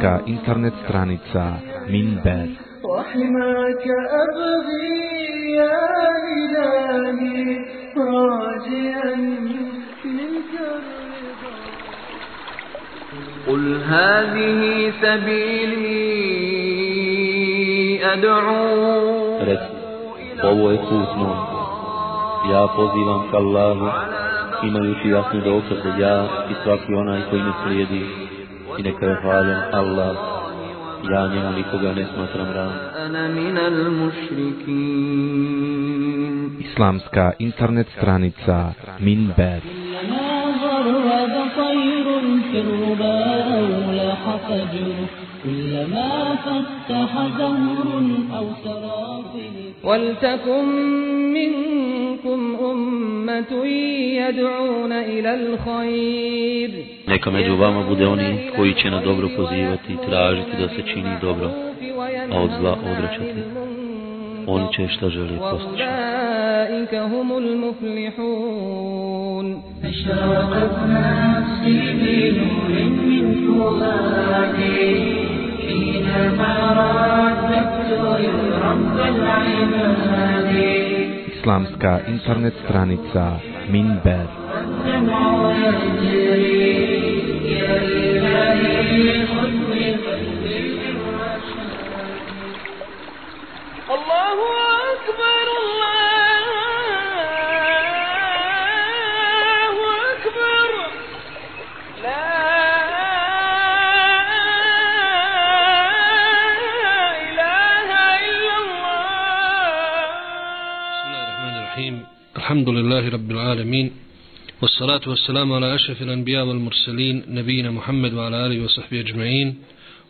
Islamska internet stranica Minber وحماك أبغي يا إلهي راجيا منك الرضا قل هذه سبيلي أدعو Reci, ovo je put moj. Ja pozivam ka Allahu, imajući jasni dokaz da ja i svaki onaj koji me slijedi i neka je hvala Allah. Ja njemu nikoga ne smatram ravnim. Islamska internet stranica Minbet. فجر كلما فتح زهر أو سرافل ولتكن منكم أمة يدعون إلى الخير Neka među vama bude oni koji će na dobro pozivati i tražiti da se čini dobro, a od zla odrećati. Oni će šta žele postići. أولئك هم المفلحون أشرقت نفسي بنور من فؤادي حينما رددت رب العباد Islamska internet stranica Minber الحمد لله رب العالمين والصلاة والسلام على أشرف الأنبياء والمرسلين نبينا محمد وعلى آله وصحبه أجمعين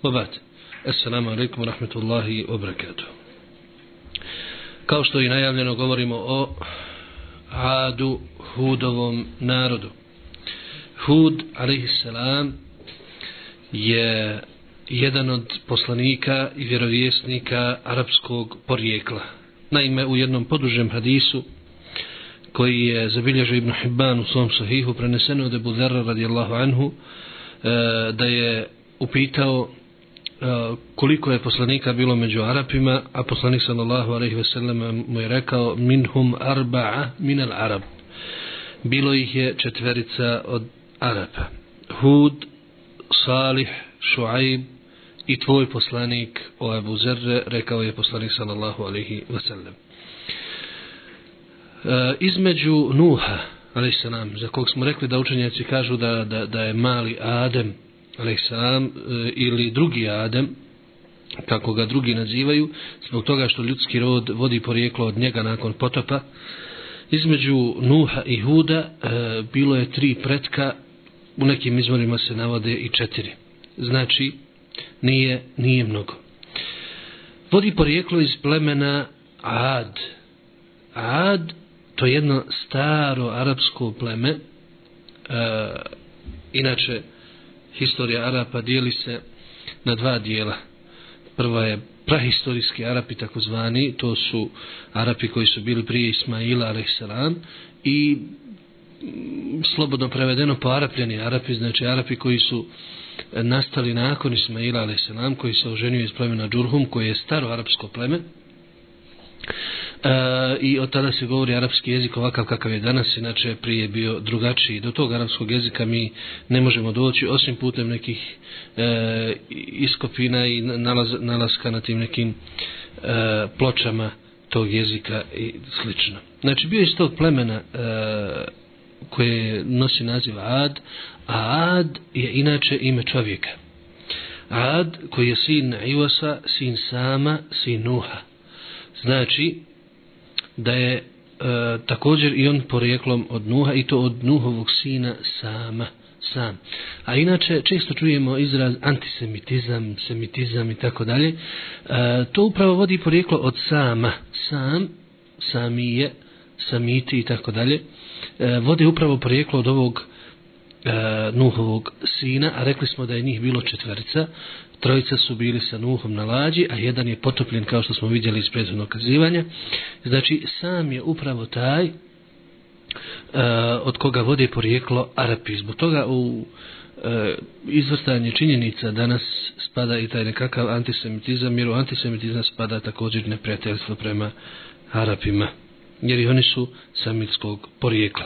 وبعد السلام عليكم ورحمة الله وبركاته Kao što je najavljeno govorimo o Adu Hudovom narodu. Hud, alaihissalam, je jedan od poslanika i vjerovjesnika arapskog porijekla. Naime, u jednom podužem hadisu koji je zabilježio Ibn Hibban u svom sahihu preneseno od Ebu Dherra radijallahu anhu e, da je upitao e, koliko je poslanika bilo među Arapima, a poslanik sallallahu alaihi ve sellem mu je rekao minhum arba'a min al Arab. Bilo ih je četverica od Arapa. Hud, Salih, Šuaib i tvoj poslanik o Ebu Zerre, rekao je poslanik sallallahu alaihi ve sellem. E, između Nuha, alaihissalam, za kog smo rekli da učenjaci kažu da, da, da je mali Adem, alaihissalam, e, ili drugi Adem, kako ga drugi nazivaju, zbog toga što ljudski rod vodi porijeklo od njega nakon potopa, između Nuha i Huda e, bilo je tri pretka, u nekim izvorima se navode i četiri. Znači, nije, nije mnogo. Vodi porijeklo iz plemena Ad. Ad, to je jedno staro arapsko pleme, e, inače, historija Arapa dijeli se na dva dijela. Prva je prahistorijski Arapi takozvani, to su Arapi koji su bili prije Ismaila alaihissalam i mm, slobodno prevedeno po Arapljani Arapi, znači Arapi koji su nastali nakon Ismaila alaihissalam, koji se oženio iz plemena Džurhum, koje je staro arapsko pleme. E, I od tada se govori arapski jezik ovakav kakav je danas, inače prije bio drugačiji. Do tog arapskog jezika mi ne možemo doći, osim putem nekih e, iskopina i nalaz, nalaska na tim nekim e, pločama tog jezika i slično. Znači bio je iz tog plemena e, koje nosi naziv Ad, a Ad je inače ime čovjeka. Ad koji je sin Iwasa, sin Sama, sin Nuha. Znači da je e, također i on porijeklom od Nuha i to od Nuhovog sina Sama sam. A inače često čujemo izraz antisemitizam, semitizam i tako dalje. E, to upravo vodi porijeklo od sama. Sam, samije, samiti i tako dalje. E, vodi upravo porijeklo od ovog e, Nuhovog sina, a rekli smo da je njih bilo četverica. Trojica su bili sa Nuhom na lađi, a jedan je potopljen kao što smo vidjeli iz prethodnog kazivanja. Znači, sam je upravo taj uh, od koga vode porijeklo Arapi. Zbog toga u e, izvrstanje činjenica danas spada i taj nekakav antisemitizam, jer u antisemitizam spada također neprijateljstvo prema Arapima, jer i oni su samitskog porijekla.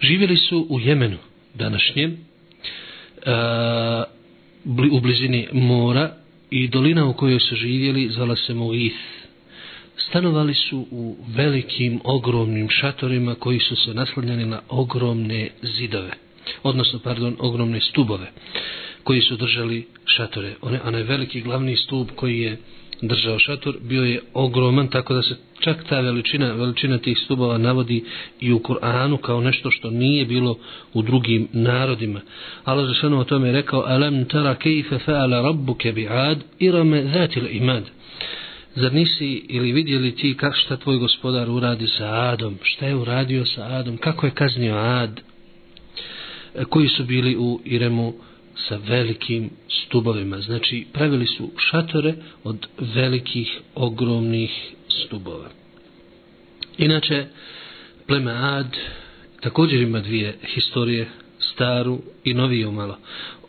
Živjeli su u Jemenu današnjem, e, bli, u blizini mora i dolina u kojoj su živjeli zvala se Muith. Stanovali su u velikim, ogromnim šatorima koji su se naslanjali na ogromne zidove, odnosno, pardon, ogromne stubove koji su držali šatore. One, onaj veliki glavni stub koji je držao šator bio je ogroman tako da se čak ta veličina veličina tih stubova navodi i u Kur'anu kao nešto što nije bilo u drugim narodima. Allah Žešanu o tome je rekao Alam tara kejfe fa'ala rabbuke bi'ad irame zatil imad. Zar nisi ili vidjeli ti kak šta tvoj gospodar uradi sa Adom? Šta je uradio sa Adom? Kako je kaznio Ad? E, koji su bili u Iremu sa velikim stubovima. Znači, pravili su šatore od velikih, ogromnih stubova. Inače, pleme Ad također ima dvije historije, staru i noviju malo.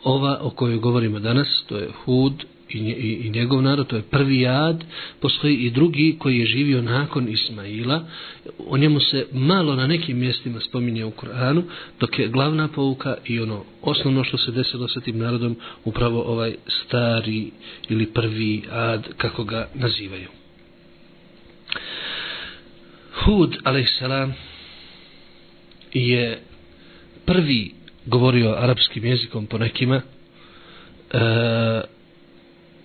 Ova o kojoj govorimo danas, to je Hud i, i, i njegov narod, to je prvi jad, postoji i drugi koji je živio nakon Ismaila, o njemu se malo na nekim mjestima spominje u Koranu, dok je glavna pouka i ono osnovno što se desilo sa tim narodom, upravo ovaj stari ili prvi ad, kako ga nazivaju. Hud, alaihissalam, je prvi govorio arapskim jezikom po nekima, e,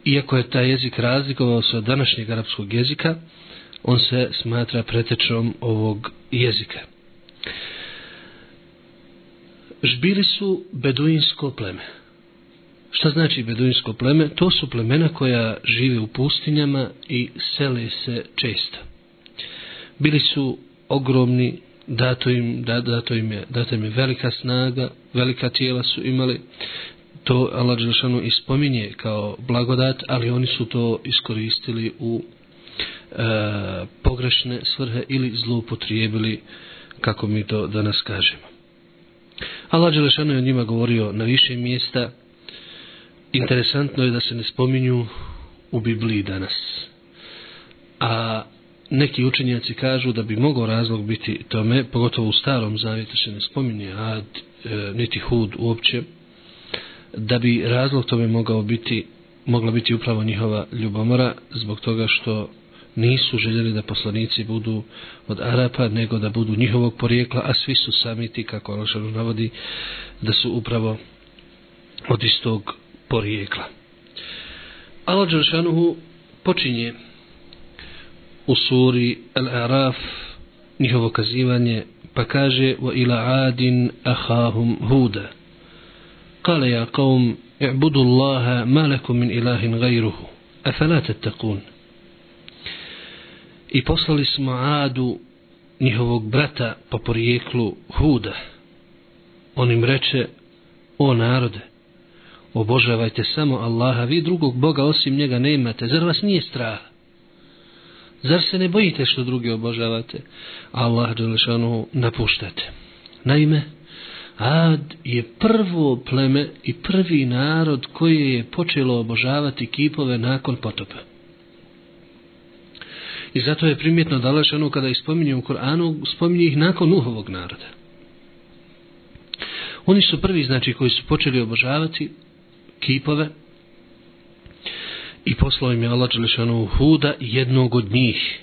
iako je taj jezik razlikovao se od današnjeg arapskog jezika, on se smatra pretečom ovog jezika. Žbili su beduinsko pleme. Šta znači beduinsko pleme? To su plemena koja žive u pustinjama i sele se često. Bili su ogromni, dato im, dato im, je, dato im je velika snaga, velika tijela su imali, to Allah Đelšanu ispominje kao blagodat, ali oni su to iskoristili u e, pogrešne svrhe ili zloupotrijebili, kako mi to danas kažemo. Allah Đelšanu je o njima govorio na više mjesta. Interesantno je da se ne spominju u Bibliji danas. A neki učenjaci kažu da bi mogao razlog biti tome, pogotovo u starom zavjetu se ne spominje Ad, e, niti Hud uopće, da bi razlog tome mogao biti mogla biti upravo njihova ljubomora zbog toga što nisu željeli da poslanici budu od Arapa nego da budu njihovog porijekla a svi su sami ti, kako Alšanu navodi da su upravo od istog porijekla. Allah Đeršanuhu počinje u suri Al-Araf njihovo kazivanje pa kaže wa عَادٍ adin ahahum قال يا قوم اعبدوا الله ما لكم من إله غيره أفلا تتقون I poslali smo Adu, njihovog brata, po porijeklu Huda. On im reče, o narode, obožavajte samo Allaha, vi drugog Boga osim njega ne imate, zar vas nije strah? Zar se ne bojite što drugi obožavate? Allah, Đelešanu, napuštate. Naime, Ad je prvo pleme i prvi narod koji je počelo obožavati kipove nakon potopa. I zato je primjetno da ono kada ispominje u Koranu, spominje ih nakon Nuhovog naroda. Oni su prvi, znači, koji su počeli obožavati kipove i poslao im je Allah Đelešanu Huda jednog od njih.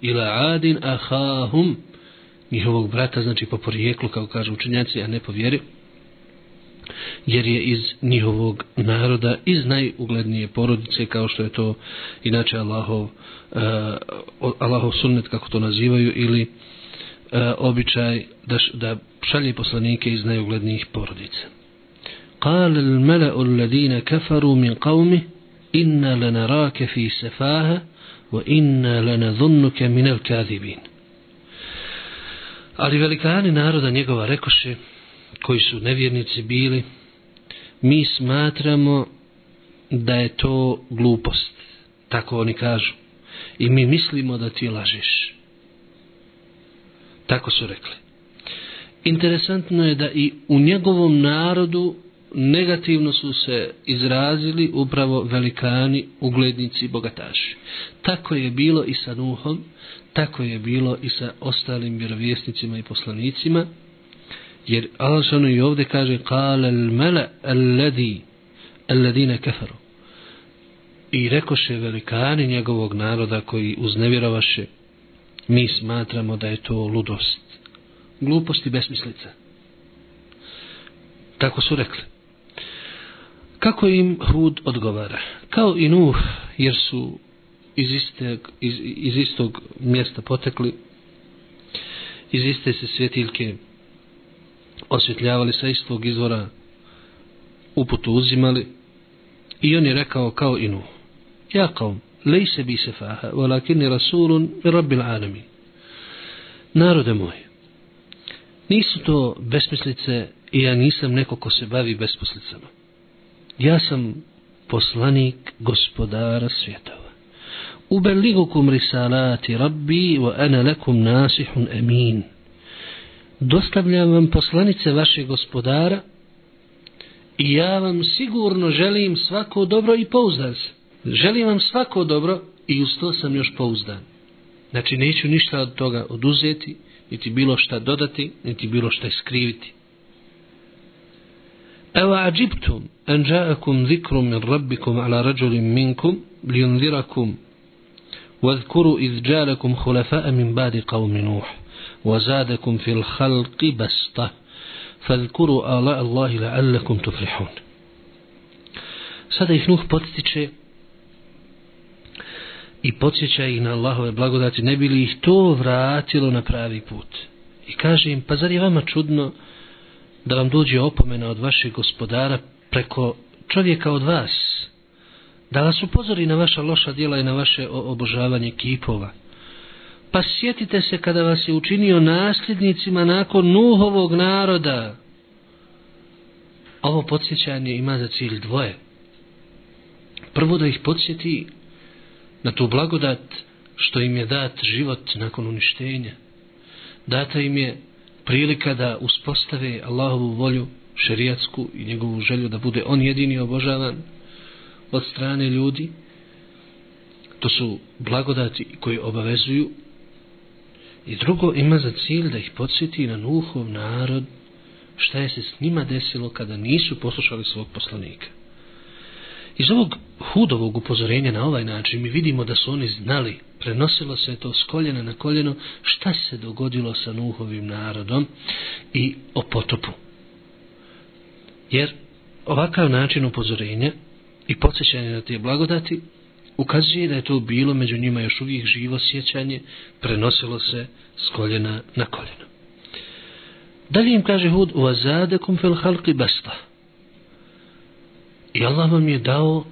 Ila adin ahahum njihovog brata, znači po porijeklu, kao kažu učenjaci, a ne po vjeri. jer je iz njihovog naroda, iz najuglednije porodice, kao što je to inače Allahov, uh, Allahov sunnet, kako to nazivaju, ili uh, običaj da, da šalje poslanike iz najuglednijih porodica. قال الملأ الذين كفروا من قومه إنا لنراك في سفاهة وإنا لنظنك من الكاذبين Ali velikani naroda njegova rekoše, koji su nevjernici bili, mi smatramo da je to glupost. Tako oni kažu. I mi mislimo da ti lažeš. Tako su rekli. Interesantno je da i u njegovom narodu negativno su se izrazili upravo velikani, uglednici i bogataši. Tako je bilo i sa Nuhom, tako je bilo i sa ostalim vjerovjesnicima i poslanicima, jer Allah i ovdje kaže kale al mele alladhi alladine i rekoše velikani njegovog naroda koji uznevjerovaše mi smatramo da je to ludost glupost i besmislica. Tako su rekli kako im Hud odgovara? Kao i Nuh jer su iz, iste, iz, iz istog mjesta potekli iz iste se svjetiljke osvjetljavali sa istog izvora uputu uzimali i on je rekao kao inu ja kao lejse bi se faha rasulun i rabbil alamin. Narode moj nisu to besmislice i ja nisam neko ko se bavi besmislicama ja sam poslanik gospodara svjetova ubeligukum risalati rabbi wa ana lakum nasihun amin dostavljam vam poslanice vaše gospodara i ja vam sigurno želim svako dobro i pouzdan se. Želim vam svako dobro i uz to sam još pouzdan. Znači neću ništa od toga oduzeti, niti bilo šta dodati, niti bilo šta iskriviti. Ewa ađibtum an ja'akum zikrum min rabbikum ala rađulim minkum li unzirakum واذكروا إذ جالكم خلفاء من بعد قوم نوح وزادكم في الخلق بسطة فاذكروا آلاء الله لعلكم تفلحون Sada ih Nuh potiče i podsjeća ih na Allahove blagodati, ne bi li ih to vratilo na pravi put. I kaže im, pa zar je vama čudno da vam dođe opomena od vašeg gospodara preko čovjeka od vas, da vas upozori na vaša loša djela i na vaše obožavanje kipova. Pa sjetite se kada vas je učinio nasljednicima nakon Nuhovog naroda. Ovo podsjećanje ima za cilj dvoje. Prvo da ih podsjeti na tu blagodat što im je dat život nakon uništenja. Data im je prilika da uspostave Allahovu volju šerijatsku i njegovu želju da bude on jedini obožavan od strane ljudi. To su blagodati koji obavezuju I drugo ima za cilj da ih podsjeti na Nuhov narod šta je se s njima desilo kada nisu poslušali svog poslanika. Iz ovog hudovog upozorenja na ovaj način mi vidimo da su oni znali, prenosilo se to s koljena na koljeno, šta se dogodilo sa Nuhovim narodom i o potopu. Jer ovakav način upozorenja i podsjećanje na te blagodati ukazuje da je to bilo među njima još uvijek živo sjećanje, prenosilo se s koljena na koljeno. Dalje im kaže Hud, uazadekum fel halki basta. I Allah vam je dao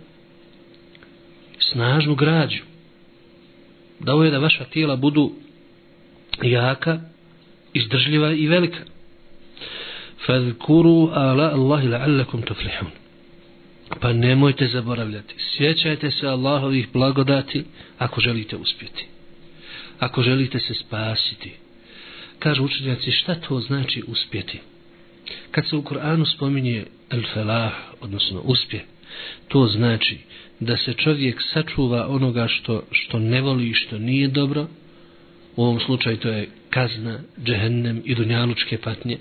snažnu građu. Dao je da vaša tijela budu jaka, izdržljiva i velika. Fadkuru ala Allahi la'allakum tuflihun. Pa nemojte zaboravljati. Sjećajte se Allahovih blagodati ako želite uspjeti. Ako želite se spasiti. Kažu učenjaci šta to znači uspjeti? Kad se u Kur'anu spominje el-felah, odnosno uspje, to znači da se čovjek sačuva onoga što, što ne voli i što nije dobro, u ovom slučaju to je kazna, džehennem i dunjalučke patnje,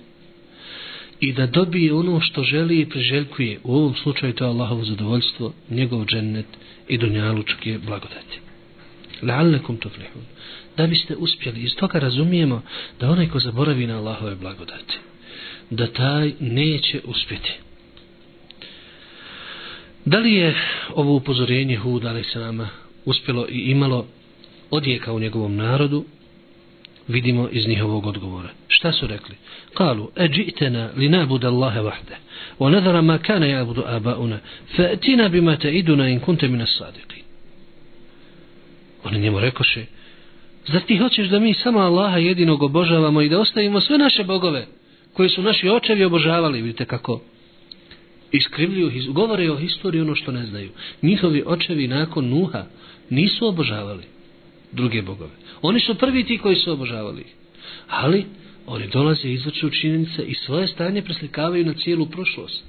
i da dobije ono što želi i priželjkuje. U ovom slučaju to je Allahovo zadovoljstvo, njegov džennet i dunjalučke blagodati. La'allakum tuflihun. Da biste uspjeli, iz toga razumijemo da onaj ko zaboravi na Allahove blagodati, da taj neće uspjeti. Da li je ovo upozorenje Hud a.s. uspjelo i imalo odjeka u njegovom narodu? Vidimo iz njihovog odgovora. Šta su rekli? Kalu, eđitena li nabud Allahe vahde, wa nadara ma kana jabudu abauna, fa'tina bima te iduna in kunte mine sadiqi. Oni njemu rekoše, zar ti hoćeš da mi samo Allaha jedinog obožavamo i da ostavimo sve naše bogove, koje su naši očevi obožavali, vidite kako iskrivljuju, govore o historiji ono što ne znaju. Njihovi očevi nakon Nuha nisu obožavali druge bogove. Oni su prvi ti koji su obožavali ih. Ali oni dolaze i izvrću činjenice i svoje stanje preslikavaju na cijelu prošlost.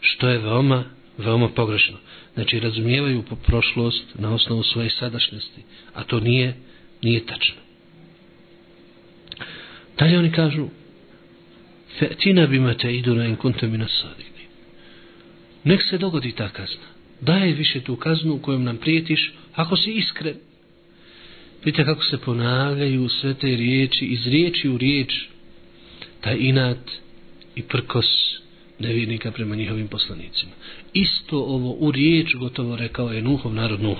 Što je veoma, veoma pogrešno. Znači razumijevaju prošlost na osnovu svoje sadašnjosti. A to nije, nije tačno. Dalje oni kažu Fe'tina bima te iduna in kunte mina sadini. Nek se dogodi ta kazna. Daj više tu kaznu kojom nam prijetiš ako si iskren. Vidite kako se ponavljaju sve te riječi, iz riječi u riječ, taj inat i prkos nevjernika prema njihovim poslanicima. Isto ovo u riječ gotovo rekao je Nuhov narod Nuh.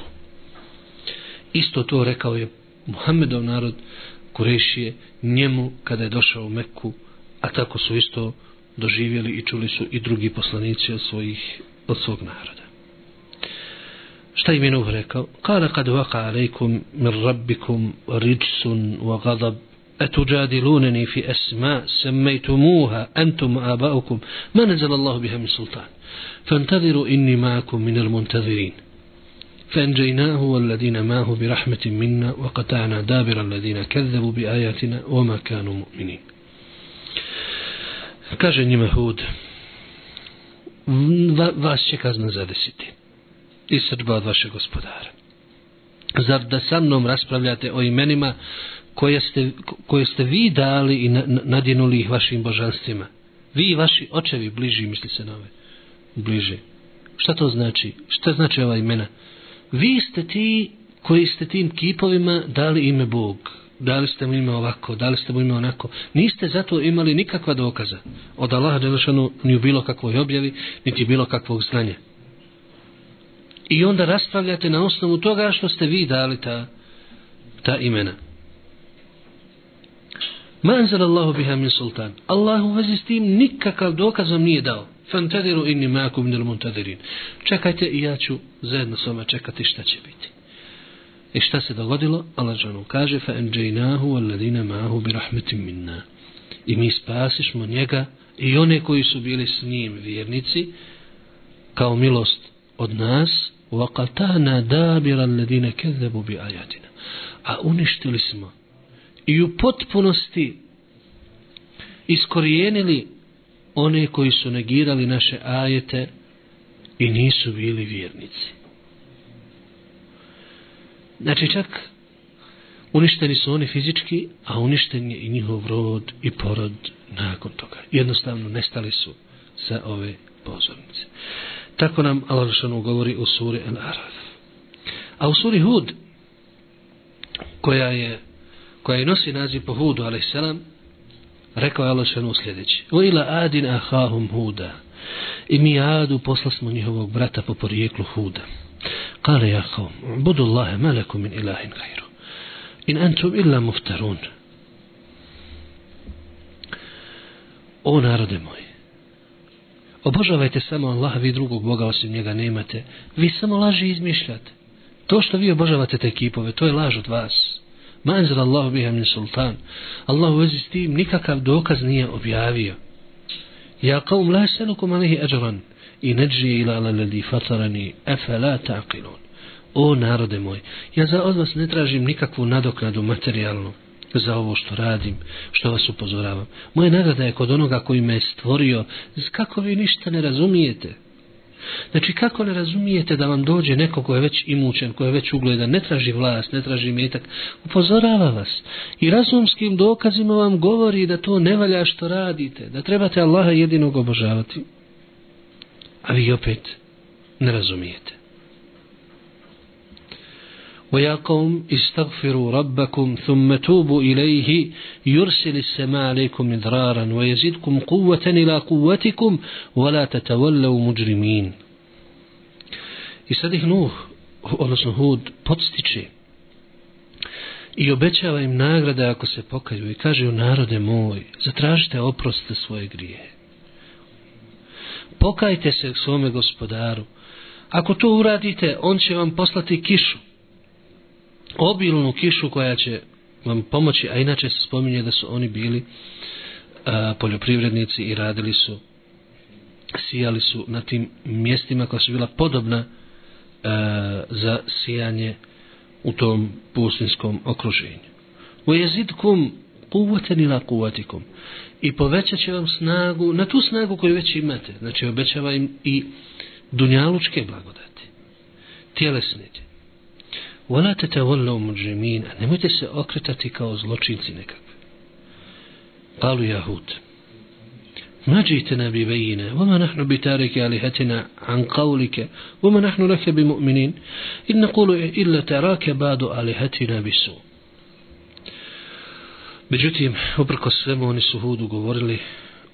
Isto to rekao je Muhammedov narod Kurešije njemu kada je došao u Mekku, a tako su isto doživjeli i čuli su i drugi poslanici od, svojih, od svog naroda. Šta im je Nuh rekao? Kala kad vaka alejkum min rabbikum rijsun wa gadab أتجادلونني في أسماء سميتموها أنتم آباؤكم ما نزل الله بها من سلطان فانتظروا إني معكم من المنتظرين فأنجيناه والذين معه برحمة منا وقطعنا دابر الذين كذبوا بآياتنا وما كانوا مؤمنين kaže njima Hud vas će kazna zadesiti i srđba od vašeg gospodara zar da sa mnom raspravljate o imenima koje ste, koje ste vi dali i nadjenuli ih vašim božanstvima vi i vaši očevi bliži misli se na ove bliže šta to znači šta znači ova imena Vi ste ti koji ste tim kipovima dali ime Bog dali ste mu ime ovako, dali ste mu ime onako. Niste zato imali nikakva dokaza od Allaha Đelešanu ni u bilo kakvoj objavi, niti bilo kakvog znanja. I onda raspravljate na osnovu toga što ste vi dali ta, ta imena. Ma anzal Allahu biha min sultan. Allah u vezi s tim nikakav dokaz vam nije dao Fantadiru inni ma'akum nil muntadirin. Čekajte i ja ću zajedno s vama čekati šta će biti. I šta se dogodilo? Allah žanu kaže fa enđejnahu alladine mahu bi rahmetim minna. I mi spasišmo njega i one koji su bili s njim vjernici kao milost od nas وقطعنا دابر الذين كذبوا بآياتنا a uništili smo i u potpunosti iskorijenili one koji su negirali naše ajete i nisu bili vjernici. Znači čak uništeni su oni fizički, a uništen je i njihov rod i porod nakon toga. Jednostavno nestali su sa ove pozornice. Tako nam Allah govori u suri Al-Araf. A u suri Hud, koja je koja je nosi naziv po Hudu, a.s rekao je Alešanu sljedeći. U ila adin ahahum huda. I mi adu posla smo njihovog brata po porijeklu huda. Kale ja kao, budu Allahe meleku min ilahin gajru. In antum illa muftarun. O narode moj, obožavajte samo Allaha, vi drugog Boga osim njega nemate. Vi samo laži izmišljate. To što vi obožavate te kipove, to je laž od vas. Ma anzal Allahu biha min sultan. Allah u vezi s tim nikakav dokaz nije objavio. Ja qaum la selukum alihi ajran i neđi ila ala ladi fatarani efe la taqilun. O narode moj, ja za od vas ne tražim nikakvu nadoknadu materijalnu za ovo što radim, što vas upozoravam. Moja nagrada je kod onoga koji me je stvorio, kako vi ništa ne razumijete. Znači kako ne razumijete da vam dođe neko ko je već imućen, ko je već ugledan, ne traži vlast, ne traži metak, upozorava vas. I razumskim dokazima vam govori da to ne valja što radite, da trebate Allaha jedinog obožavati a vi opet ne razumijete. ويا قوم استغفروا ربكم ثم توبوا إليه يرسل السماء عليكم مدرارا ويزيدكم قوة إلى قوتكم ولا تتولوا مجرمين I sad ih Nuh, odnosno Hud, podstiče i obećava im nagrade ako se pokaju i kaže u narode moj, zatražite oprost za svoje grije. Pokajte se svome gospodaru. Ako to uradite, on će vam poslati kišu obilnu kišu koja će vam pomoći, a inače se spominje da su oni bili a, poljoprivrednici i radili su sijali su na tim mjestima koja su bila podobna a, za sijanje u tom pustinskom okruženju. U jezidkom kuvaten ila kuvatikom i povećat će vam snagu na tu snagu koju već imate. Znači obećava im i dunjalučke blagodati. Tjelesne Wala tatawallaw mujrimin, nemojte se okretati kao zločinci nekakvi. Alu Yahud. Najitna bi bayyina, wama nahnu bitareke tariki alihatina an qawlika, wama nahnu laka bi mu'minin, in naqulu illa tarake ba'du alihatina bisu. Međutim, uprko svemu oni su Hudu govorili,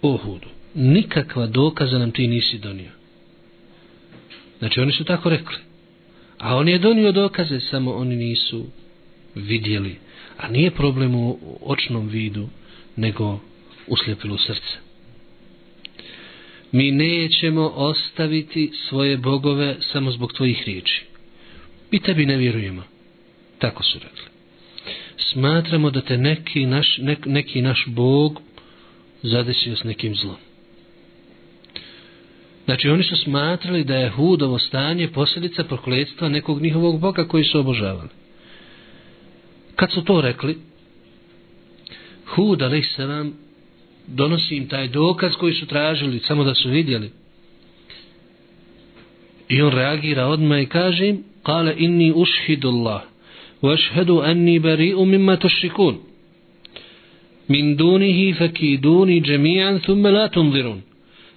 o Hudu, nikakva dokaza nam ti nisi donio. Znači oni su tako rekli. A on je donio dokaze, samo oni nisu vidjeli. A nije problem u očnom vidu, nego uslijepilo srce. Mi nećemo ostaviti svoje bogove samo zbog tvojih riječi. Mi tebi ne vjerujemo. Tako su rekli. Smatramo da te neki naš, nek, neki naš bog zadesio s nekim zlom. Znači oni su smatrali da je hudovo stanje posljedica prokletstva nekog njihovog boga koji su obožavali. Kad su to rekli, Hud, ali se vam donosi im taj dokaz koji su tražili, samo da su vidjeli. I on reagira odmah i kaže im, kale inni ušhidu Allah, wa ašhedu anni bari'u mimma tušrikun. Min dunihi fakiduni džemijan, thumme la tunzirun.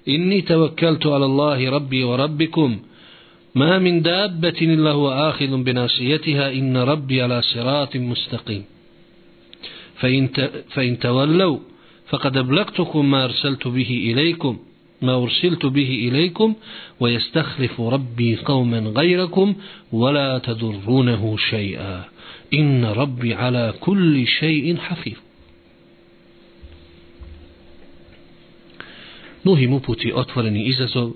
إني توكلت على الله ربي وربكم. ما من دابة إلا هو آخذ بناصيتها. إن ربي على صراط مستقيم. فإن, فإن تولوا فقد أبلغتكم ما أرسلت به إليكم ما أرسلت به إليكم ويستخلف ربي قوما غيركم ولا تضرونه شيئا. إن ربي على كل شيء حفيظ. Nuh im uputi otvoreni izazov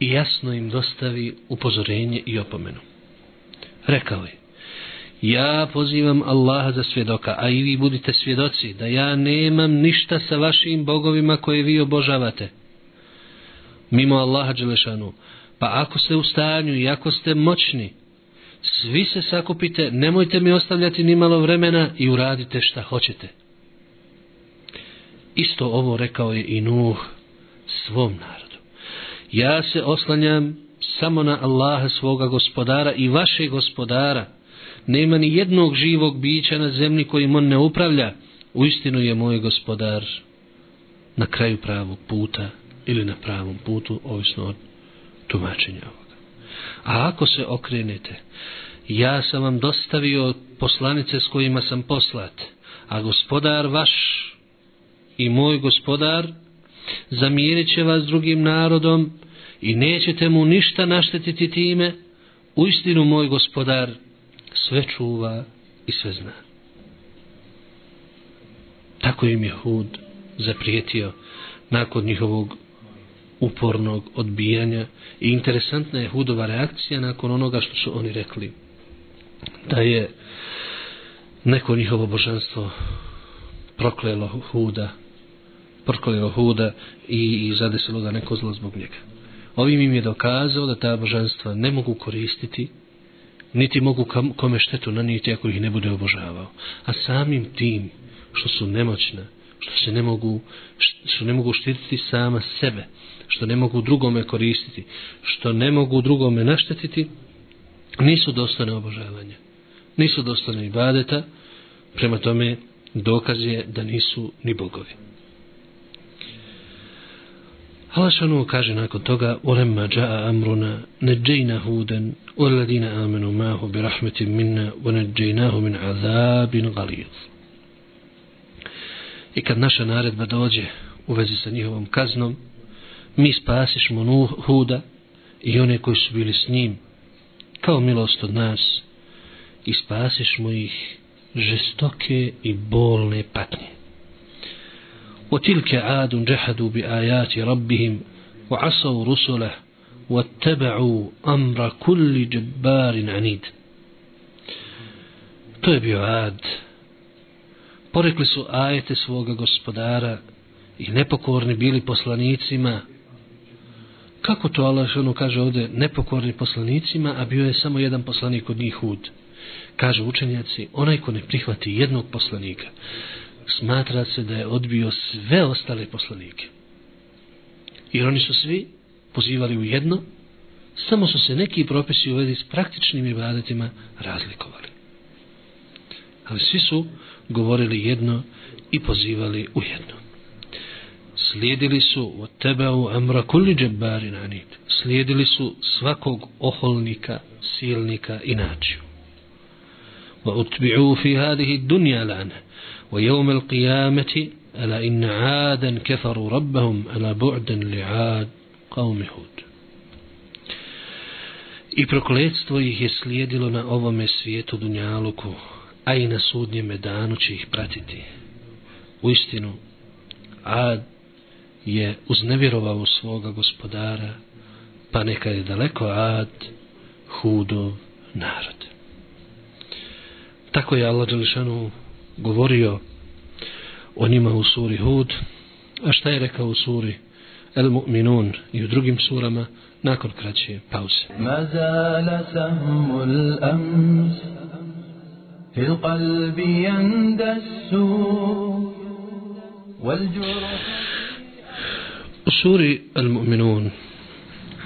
i jasno im dostavi upozorenje i opomenu. Rekao je, ja pozivam Allaha za svjedoka, a i vi budite svjedoci da ja nemam ništa sa vašim bogovima koje vi obožavate. Mimo Allaha Đelešanu, pa ako ste u stanju i ako ste moćni, svi se sakupite, nemojte mi ostavljati ni malo vremena i uradite šta hoćete. Isto ovo rekao je i Nuh svom narodu. Ja se oslanjam samo na Allaha svoga gospodara i vaše gospodara. Nema ni jednog živog bića na zemlji kojim on ne upravlja. Uistinu je moj gospodar na kraju pravog puta ili na pravom putu, ovisno od tumačenja ovoga. A ako se okrenete, ja sam vam dostavio poslanice s kojima sam poslat, a gospodar vaš i moj gospodar zamijenit će vas drugim narodom i nećete mu ništa naštetiti time, u istinu moj gospodar sve čuva i sve zna. Tako im je Hud zaprijetio nakon njihovog upornog odbijanja. I interesantna je Hudova reakcija nakon onoga što su oni rekli. Da je neko njihovo božanstvo proklelo Huda prkolilo Huda i, i zadesilo ga neko zlo zbog njega. Ovim im je dokazao da ta božanstva ne mogu koristiti, niti mogu kome štetu nanijeti ako ih ne bude obožavao. A samim tim što su nemoćna, što se ne mogu, što ne mogu štititi sama sebe, što ne mogu drugome koristiti, što ne mogu drugome naštetiti, nisu dostane obožavanja. Nisu dostane ibadeta, prema tome dokaz je da nisu ni bogovi. Allah šanu kaže nakon toga Olemma džaa amruna neđejna huden والذين آمنوا معه برحمة منا ونجيناه من عذاب غليظ I kad naša naredba dođe u vezi sa njihovom kaznom, mi spasišmo Huda i one koji su bili s njim, kao milost od nas, i spasišmo ih žestoke i bolne patnje. وتلك عاد جحدوا بآيات ربهم وعصوا رسله واتبعوا أمر كل جبار عنيد To je bio ad. Porekli su ajete svoga gospodara i nepokorni bili poslanicima. Kako to Allah što kaže ovdje nepokorni poslanicima, a bio je samo jedan poslanik od njih hud. Kaže učenjaci, onaj ko ne prihvati jednog poslanika, smatra se da je odbio sve ostale poslanike. Jer oni su svi pozivali u jedno, samo su se neki propisi u vezi s praktičnim ibadetima razlikovali. Ali svi su govorili jedno i pozivali u jedno. Slijedili su od tebe u amra kulli džabbarin anit. Slijedili su svakog oholnika, silnika i načiju. Wa utbi'u fi hadihi dunja lana. ويوم القيامة ألا إن عادا كفروا ربهم ألا بعدا لعاد قوم هود I prokletstvo ih je slijedilo na ovome svijetu Dunjaluku, a i na sudnjem danu će ih pratiti. U istinu, Ad je uznevjerovao u svoga gospodara, pa neka je daleko Ad hudov narod. Tako je Allah Đelešanu govorio o njima u suri Hud, a šta je rekao u suri El Mu'minun i u drugim surama nakon kraće pauze. Ma zala sahmul ams fil qalbi yandasu wal U suri El Mu'minun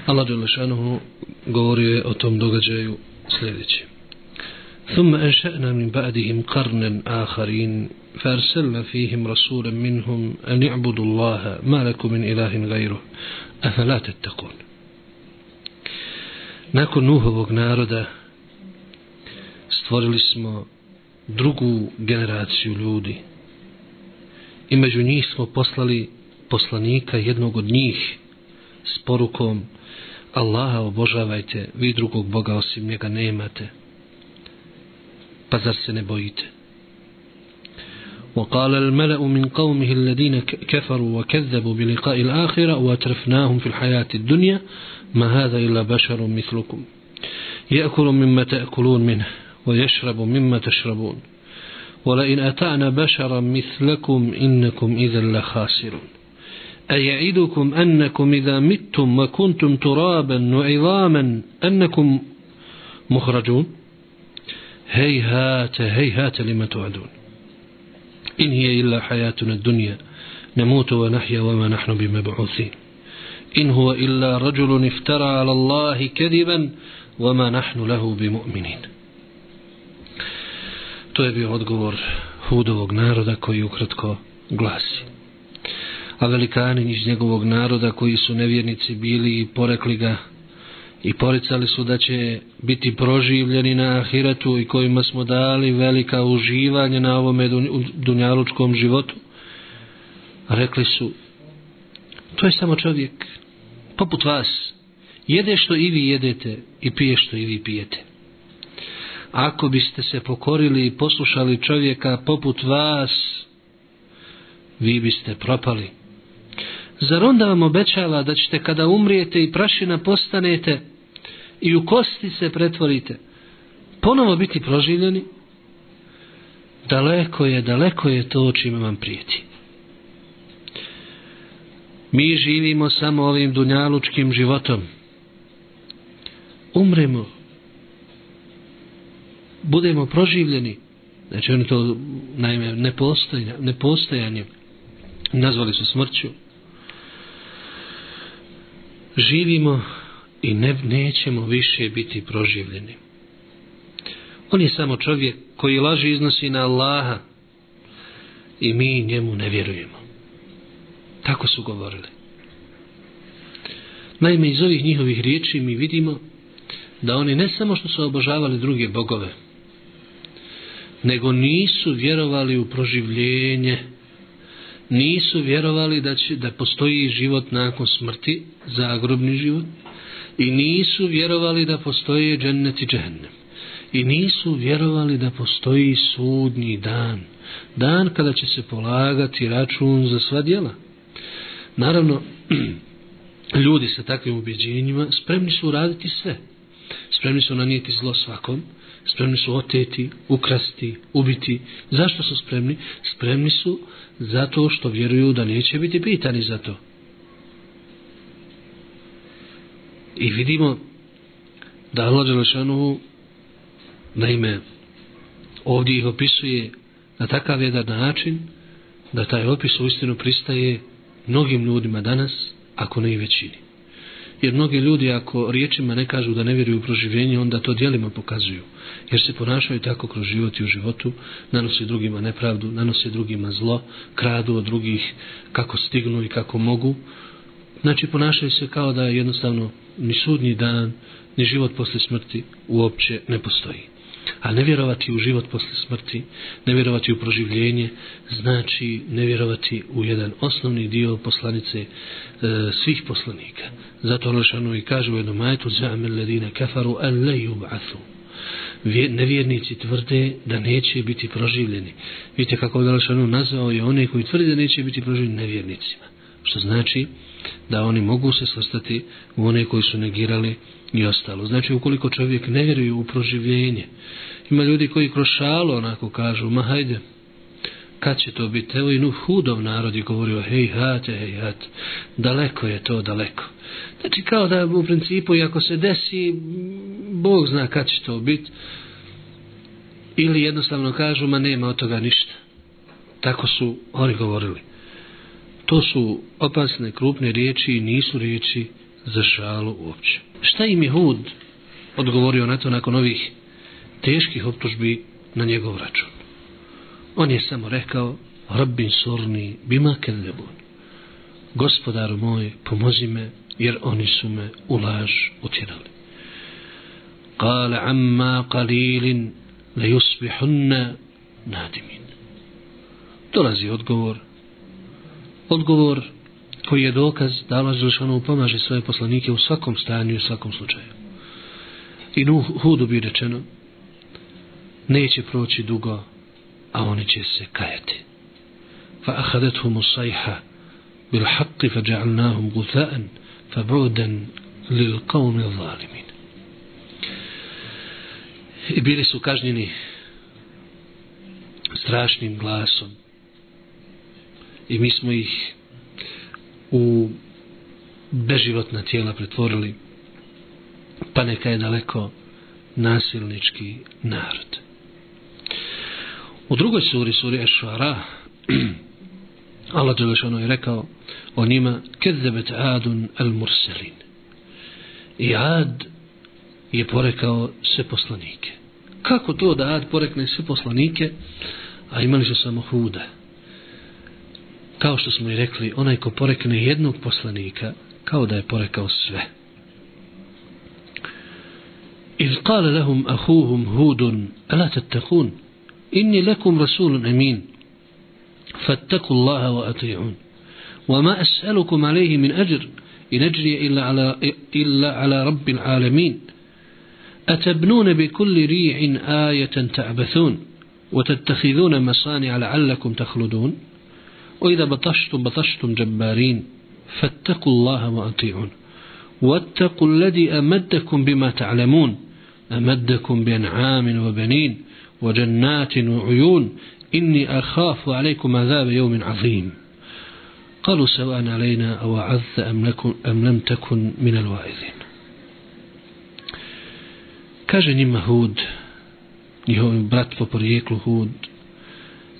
Allah Đelešanuhu govorio o tom događaju sljedeći. ثم أنشأنا من بعدهم قرنا آخرين فأرسلنا فيهم رسولا منهم أن يعبدوا الله ما لكم من إله غيره أفلا تتقون Nakon Nuhovog naroda stvorili smo drugu generaciju ljudi i među njih smo poslali poslanika jednog od njih s porukom Allaha obožavajte, vi drugog Boga osim njega nemate. Pa zar se ne bojite? وقال الملأ من قومه الذين كفروا وكذبوا بلقاء الآخرة واترفناهم في الحياة الدنيا ما هذا إلا بشر مثلكم. يأكل مما تأكلون منه ويشرب مما تشربون. ولئن أتعنا بشرا مثلكم إنكم إذا لخاسرون. أيعدكم أنكم إذا متم وكنتم ترابا وعظاما أنكم مخرجون؟ هيهات هيهات لما توعدون إن هي إلا حياتنا الدنيا نموت ونحيا وما نحن بمبعوثين إن هو إلا رجل افترى على الله كذبا وما نحن له بمؤمنين To je bio odgovor hudovog naroda koji ukratko glasi. A velikani iz njegovog naroda koji su nevjernici bili i porekli ga i poricali su da će biti proživljeni na ahiretu i kojima smo dali velika uživanja na ovome dunjalučkom životu. Rekli su, to je samo čovjek, poput vas, jede što i vi jedete i pije što i vi pijete. Ako biste se pokorili i poslušali čovjeka poput vas, vi biste propali. Zar onda vam obećava da ćete kada umrijete i prašina postanete i u kosti se pretvorite, ponovo biti proživljeni? Daleko je, daleko je to čime vam prijeti. Mi živimo samo ovim dunjalučkim životom. Umremo. Budemo proživljeni. Znači oni to naime nepostojanje nazvali su smrću živimo i ne, nećemo više biti proživljeni. On je samo čovjek koji laži iznosi na Allaha i mi njemu ne vjerujemo. Tako su govorili. Naime, iz ovih njihovih riječi mi vidimo da oni ne samo što su obožavali druge bogove, nego nisu vjerovali u proživljenje, nisu vjerovali da će da postoji život nakon smrti, zagrobni život, i nisu vjerovali da postoje džennet i džehennem. I nisu vjerovali da postoji sudnji dan, dan kada će se polagati račun za sva djela. Naravno, ljudi sa takvim ubjeđenjima spremni su uraditi sve. Spremni su nanijeti zlo svakom, spremni su oteti, ukrasti, ubiti. Zašto su spremni? Spremni su zato što vjeruju da neće biti pitani za to. I vidimo da Allah Đelešanu naime ovdje ih opisuje na takav jedan način da taj opis u istinu pristaje mnogim ljudima danas, ako ne i većini. Jer mnogi ljudi ako riječima ne kažu da ne vjeruju u proživljenje, onda to dijelima pokazuju. Jer se ponašaju tako kroz život i u životu, nanose drugima nepravdu, nanose drugima zlo, kradu od drugih kako stignu i kako mogu. Znači ponašaju se kao da jednostavno ni sudnji dan, ni život posle smrti uopće ne postoji. A ne vjerovati u život posle smrti, ne vjerovati u proživljenje, znači ne vjerovati u jedan osnovni dio poslanice e, svih poslanika. Zato ono Lošanu ono i kaže u jednom majetu za'amel ledine kafaru an le yub'athu. Nevjernici tvrde da neće biti proživljeni. Vidite kako je Lošanu nazvao je one koji tvrde da neće biti proživljeni nevjernicima. Što znači da oni mogu se svrstati u one koji su negirali i ostalo. Znači, ukoliko čovjek ne vjeruje u proživljenje, ima ljudi koji kroz šalo onako kažu, ma hajde, kad će to biti? Evo i nu hudov narod je govorio, hej hate, hej hate, daleko je to, daleko. Znači, kao da u principu, i ako se desi, Bog zna kad će to biti, ili jednostavno kažu, ma nema od toga ništa. Tako su oni govorili. To su opasne, krupne riječi i nisu riječi za šalu uopće. Šta im je Hud odgovorio na to nakon ovih teških optužbi na njegov račun? On je samo rekao, Rabbin sorni bima kellebun. Gospodaru moj, pomozi me, jer oni su me u laž utjerali. Kale amma qalilin le yusbihunna nadimin. Dolazi odgovor. Odgovor koji je dokaz da Allah Želšanu pomaže svoje poslanike u svakom stanju i u svakom slučaju. I nu hudu bi rečeno, neće proći dugo, a oni će se kajati. Fa ahadethum usajha bil haqqi fa ja'alnahum gutha'an fa bu'dan lil qawmi zalimin. I bili su kažnjeni strašnim glasom i mi smo ih u beživotna tijela pretvorili pa neka je daleko nasilnički narod. U drugoj suri suri Ešvara Allah Đelešano je rekao o njima kezebet adun al murselin i ad je porekao sve poslanike. Kako to da ad porekne sve poslanike a imali su samo huda? Kao što smo i rekli, onaj ko porekne jednog poslanika, kao da je porekao sve. إذ قال لهم أخوهم هود ألا تتقون إني لكم رسول أمين فاتقوا الله وأطيعون وما أسألكم عليه من أجر إن أجري إلا على, إلا على رب العالمين أتبنون بكل ريع آية تعبثون وتتخذون مصانع لعلكم تخلدون وإذا بطشتم بطشتم جبارين فاتقوا الله وأطيعون. واتقوا الذي أمدكم بما تعلمون أمدكم بأنعام وبنين وجنات وعيون. إني أخاف عليكم عذاب يوم عظيم. قالوا سواء علينا أو عذ أم, لكن أم لم تكن من الواعظين. Kaže njima Hud, njihov brat Hud,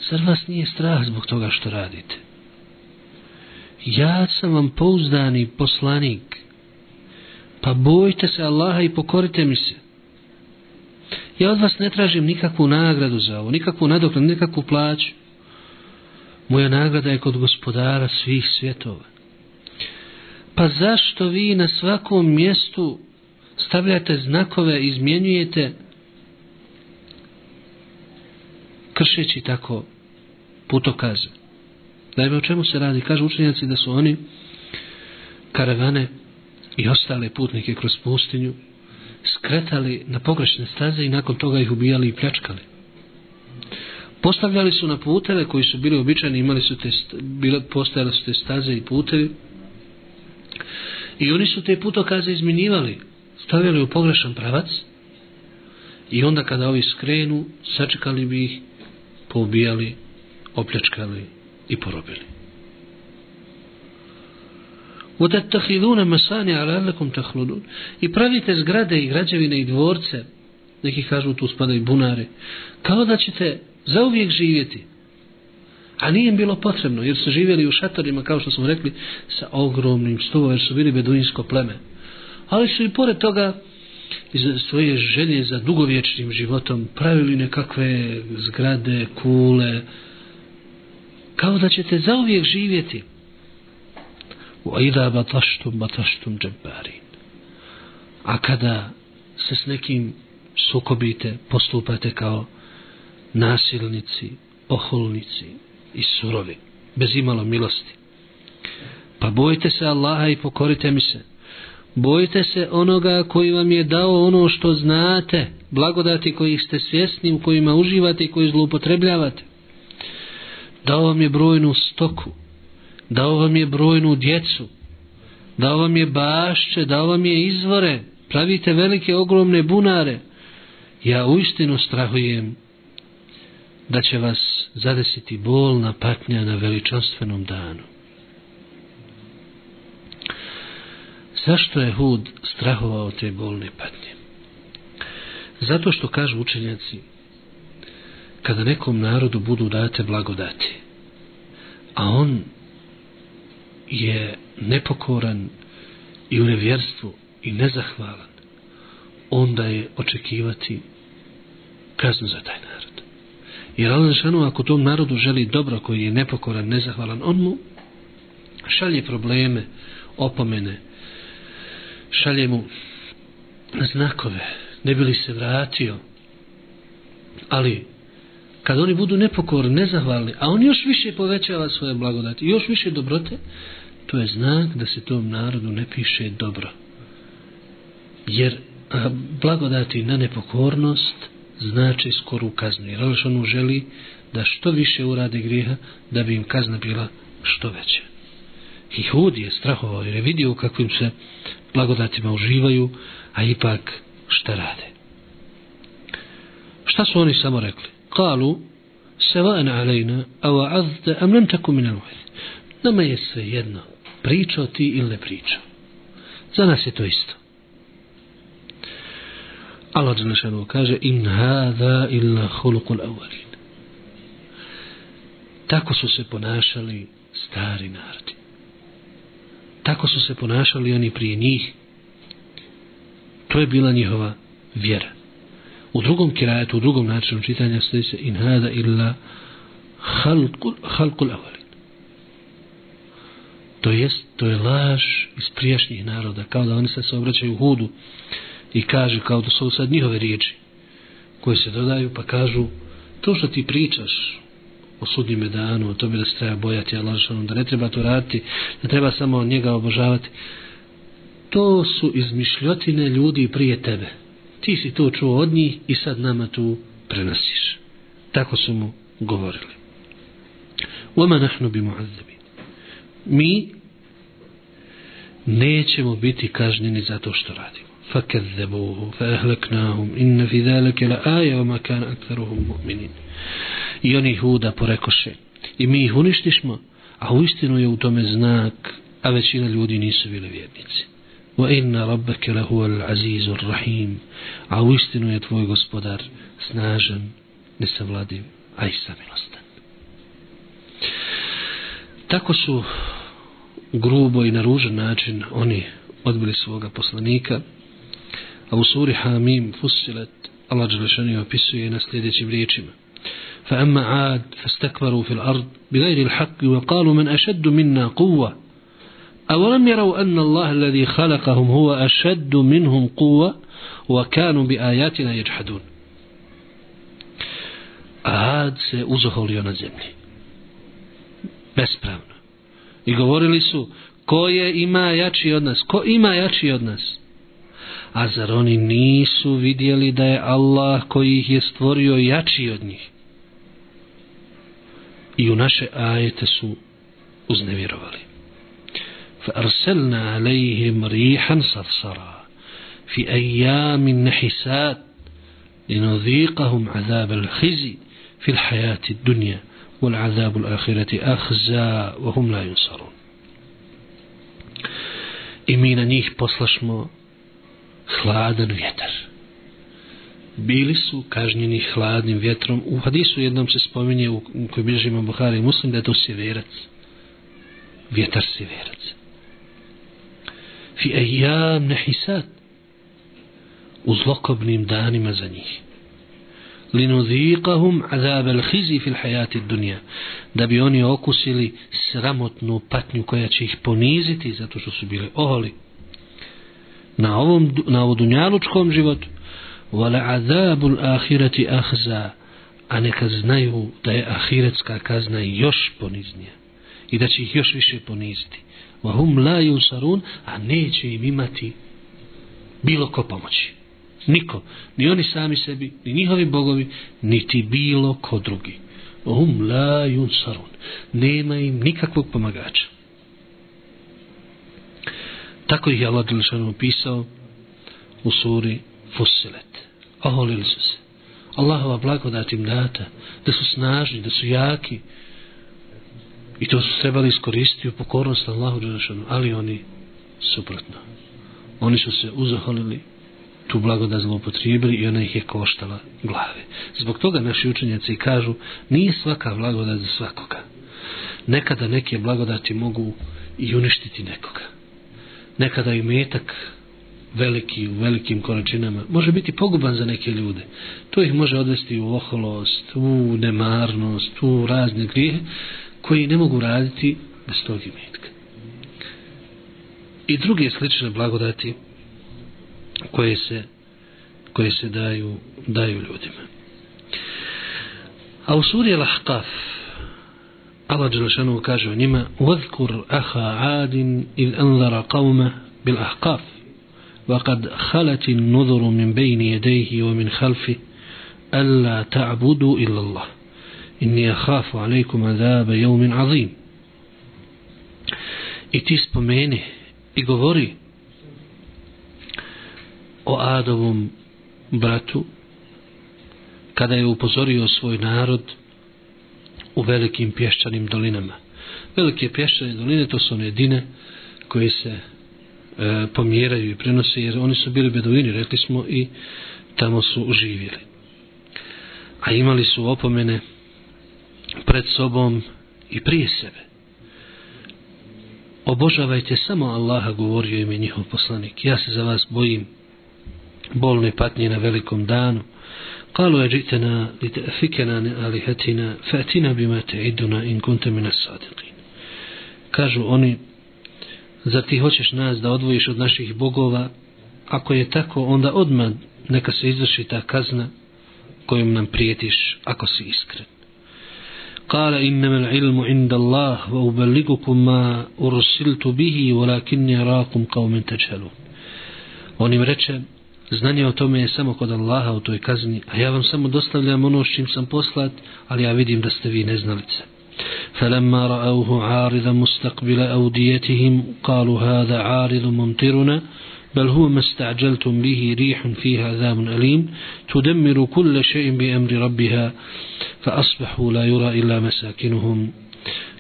Zar vas nije strah zbog toga što radite? Ja sam vam pouzdani poslanik. Pa bojte se Allaha i pokorite mi se. Ja od vas ne tražim nikakvu nagradu za ovo, nikakvu nadoknadu, nikakvu plaću. Moja nagrada je kod gospodara svih svjetova. pa zašto vi na svakom mjestu stavljate znakove, izmjenjujete kršeći tako putokaze. Naime, o čemu se radi? Kažu učenjaci da su oni karavane i ostale putnike kroz pustinju skretali na pogrešne staze i nakon toga ih ubijali i pljačkali. Postavljali su na puteve koji su bili običajni, imali su te, bile, postojale su te staze i putevi i oni su te putokaze izminjivali, stavljali u pogrešan pravac i onda kada ovi skrenu, sačekali bi ih, poubijali, opljačkali i porobili. وَتَتَّخِذُونَ مَسَانِعَ لَعَلَّكُمْ تَخْلُدُونَ I pravite zgrade i građevine i dvorce, neki kažu tu spadaju bunare, kao da ćete zauvijek živjeti. A nije im bilo potrebno, jer su živjeli u šatorima, kao što smo rekli, sa ogromnim stuvom, jer su bili beduinsko pleme. Ali su i pored toga iz svoje želje za dugovječnim životom pravili nekakve zgrade, kule, kao da ćete zauvijek živjeti. U ida bataštum bataštum džembarin. A kada se s nekim sukobite, postupate kao nasilnici, oholnici i surovi, bez imalo milosti. Pa bojite se Allaha i pokorite mi se. Bojte se onoga koji vam je dao ono što znate, blagodati kojih ste svjesni, u kojima uživate i koji zloupotrebljavate. Dao vam je brojnu stoku, dao vam je brojnu djecu, dao vam je bašće, dao vam je izvore, pravite velike ogromne bunare. Ja uistinu strahujem da će vas zadesiti bolna patnja na veličanstvenom danu. Zašto je Hud strahovao te bolne patnje? Zato što kažu učenjaci, kada nekom narodu budu date blagodati, a on je nepokoran i u nevjerstvu i nezahvalan, onda je očekivati kaznu za taj narod. Jer Allah Žešanu, ako tom narodu želi dobro koji je nepokoran, nezahvalan, on mu šalje probleme, opomene, šalje mu znakove, ne bi li se vratio. Ali, kad oni budu nepokorni, nezahvalni, a on još više povećava svoje blagodati, još više dobrote, to je znak da se tom narodu ne piše dobro. Jer a, blagodati na nepokornost znači skoru kaznu. Jer Alšanu želi da što više urade grijeha, da bi im kazna bila što veća. I Hud je strahovao jer je vidio kakvim se blagodatima uživaju, a ipak šta rade. Šta su oni samo rekli? Kalu, sevan alejna, a wa'azda, am nem tako minal muhid. Nama je sve jedno, pričao ti ili ne pričao. Za nas je to isto. Allah Đelešanu kaže in hada illa hulukul avalin. Tako su se ponašali stari narodi. Tako su se ponašali oni prije njih. To je bila njihova vjera. U drugom kirajetu, u drugom načinu čitanja stoji se in hada illa halkul, halkul avalin. To jest, to je laž iz prijašnjih naroda, kao da oni se se obraćaju hudu i kažu kao da su sad njihove riječi koje se dodaju pa kažu to što ti pričaš o sudnjime danu, o tome da se treba bojati Allah, da ne treba to raditi, da treba samo njega obožavati. To su izmišljotine ljudi prije tebe. Ti si to čuo od njih i sad nama tu prenosiš. Tako su mu govorili. Oma nahnu bi muazzabi. Mi nećemo biti kažnjeni za to što radimo. فكذبوه فأهلكناهم إن في ذلك لآية وما كان أكثرهم مؤمنين i oni Huda porekoše. I mi ih uništišmo a u istinu je u tome znak a većina ljudi nisu bili vjernici. Wa inna rabbeke huwa al azizur rahim a u istinu je tvoj gospodar snažan nesavladiv a i samilostan. Tako su grubo i na ružan način oni odbili svoga poslanika. A u suri Hamim fusilet Allah Đelešani opisuje na sljedećim riječima. فأما عاد فاستكبروا في الأرض بغير الحق وقالوا من أشد منا قوة. أولم يروا أن الله الذي خلقهم هو أشد منهم قوة وكانوا بآياتنا يجحدون. عاد سأزهر يونا زمني بس براون I govorili su, ko je ima jači od nas? Ko ima jači أزروني نيسو A zar الله nisu vidjeli da je Allah? I u naše ajete su uznevjerovali. فأرسلنا عليهم ريحا صرصرا في أيام نحسات لنذيقهم عذاب الخزي في الحياة الدنيا والعذاب الآخرة أخزى وهم لا ينصرون I mi na njih poslašmo hladan vjetar. Bili su kažnjeni hladnim vjetrom. U hadisu jednom se spominje u kojoj bilježi imam Buhari i muslim da je to sjeverac. Vjetar sjeverac. Fi ejam nehisat. U zlokobnim danima za njih. Linudhiqahum azab al-khizi fil hayati dunya da bi oni okusili sramotnu patnju koja će ih poniziti zato što su bili oholi na ovom na ovom dunjalučkom životu wala azabul ahireti ahza. A neka znaju da je ahiretska kazna još poniznija i da će ih još više poniziti. Wa hum la yusarun a neće im imati bilo ko pomoći. Niko, ni oni sami sebi ni njihovi bogovi, niti bilo ko drugi. Wa hum la yusarun nema im nikakvog pomagača. Tako ih je Allah Đelešanu opisao u suri fusilet. Oholili su se. Allahova blagodat im data, da su snažni, da su jaki. I to su trebali iskoristiti u pokornost Allahu Đelešanu, ali oni suprotno. Oni su se uzaholili, tu blagodat zlopotrijebili i ona ih je koštala glave. Zbog toga naši učenjaci kažu, nije svaka blagodat za svakoga. Nekada neke blagodati mogu i uništiti nekoga nekada i metak veliki u velikim količinama može biti poguban za neke ljude to ih može odvesti u oholost u nemarnost u razne grije koji ne mogu raditi bez tog imetka i druge slične blagodati koje se koje se daju daju ljudima a u suri Al-Ahqaf Allah Đelešanu kaže o njima وَذْكُرْ أَخَا عَادٍ إِذْ أَنْذَرَ قَوْمَ بِالْأَحْقَافِ وَقَدْ خَلَتِ النُّذُرُ مِنْ بَيْنِ يَدَيْهِ وَمِنْ خَلْفِهِ أَلَّا تَعْبُدُوا إِلَّا اللَّهِ إِنِّي أَخَافُ عَلَيْكُمْ عَذَابَ يَوْمٍ عَظِيمٍ I ti spomeni i govori o Adovom bratu kada je upozorio svoj narod u velikim pješčanim dolinama. Velike pješčane doline to su one dine koje se E, pomjeraju i prenose, jer oni su bili beduini, rekli smo, i tamo su živjeli. A imali su opomene pred sobom i prije sebe. Obožavajte samo Allaha, govorio im je njihov poslanik. Ja se za vas bojim bolne patnje na velikom danu. Kalu je li te efikena ne alihetina, bima te iduna in kunte mine sadiqin. Kažu oni, zar ti hoćeš nas da odvojiš od naših bogova ako je tako onda odmah neka se izvrši ta kazna kojom nam prijetiš ako si iskren قال إنما العلم عند الله وأبلغكم ما أرسلت به ولكني أراكم قوم تجهلون on im reče znanje o tome je samo kod Allaha u toj kazni, a ja vam samo dostavljam ono s čim sam poslat, ali ja vidim da ste vi neznalice. فلما رأوه عارضا مستقبل أوديتهم قالوا هذا عارض ممطرنا بل هو ما استعجلتم به ريح فيها عذاب أليم تدمر كل شيء بأمر ربها فأصبحوا لا يرى إلا مساكنهم.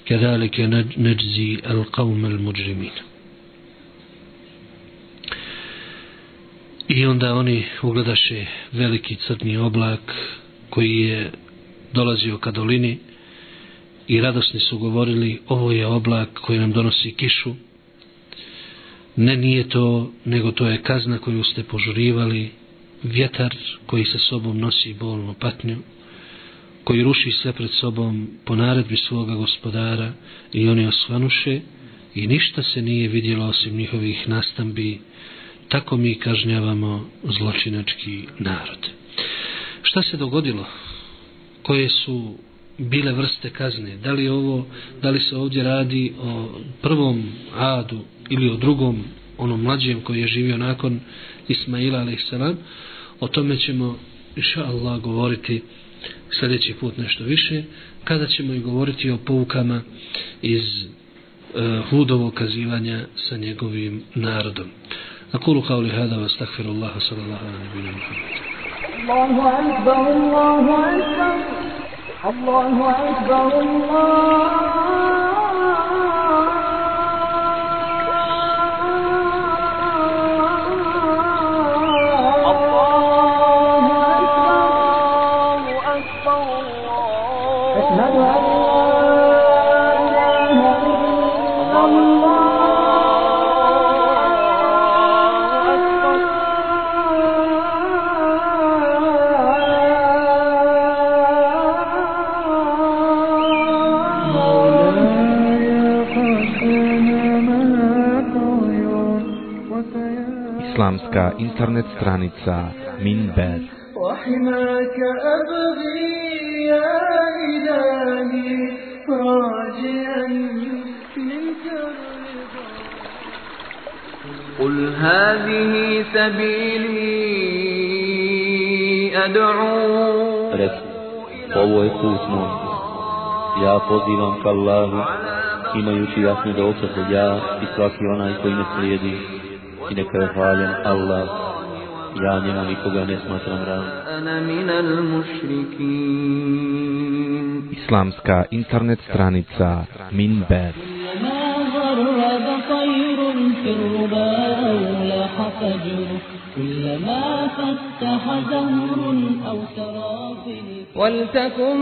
كذلك نجزي القوم المجرمين. I onda oni ugledaše veliki crni oblak koji je dolazio ka dolini. I radosni su govorili ovo je oblak koji nam donosi kišu. Ne nije to, nego to je kazna koju ste požurivali, vjetar koji sa sobom nosi bolnu patnju, koji ruši sve pred sobom po naredbi svoga gospodara i oni osvanuše i ništa se nije vidjelo osim njihovih nastambi, tako mi kažnjavamo zločinački narod. Šta se dogodilo? Koje su bile vrste kazne? Da li, ovo, da li se ovdje radi o prvom adu ili o drugom, onom mlađem koji je živio nakon Ismaila a.s. O tome ćemo, inša Allah, govoriti sljedeći put nešto više, kada ćemo i govoriti o poukama iz uh, Hudovog kazivanja sa njegovim narodom. أقول قولي هذا واستغفر الله صلى الله على نبينا محمد الله أكبر الله أكبر الله أكبر الله internet stranica Minber وحماك أبغي يا إلهي راجيا منك قل هذه سبيلي أدعو Reci, ovo je put moj. Ja pozivam ka Allahu, imajući jasne dokaze ja i svaki onaj koji me slijedi. I neka je hvaljen Allah. Ja njemu nikoga ne smatram ravnim. أنا من المشركين Islamska internet stranica Minber ما غرب طير في الربا أو لاح فجر كلما فتح زهر أو سرافل ولتكن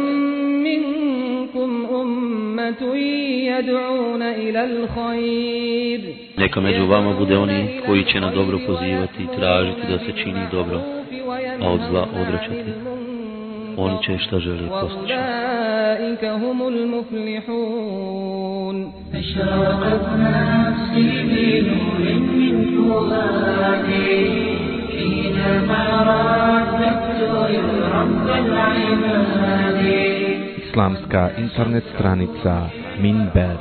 منكم أمة يدعون إلى الخير Neka među vama bude oni koji će na dobro pozivati i tražiti da se čini dobro, a od zla odrećati. Oni će šta želi postići. وأولئك هم المفلحون أشرقت نفسي بنور من فؤادي Islamska internet stranica Minber.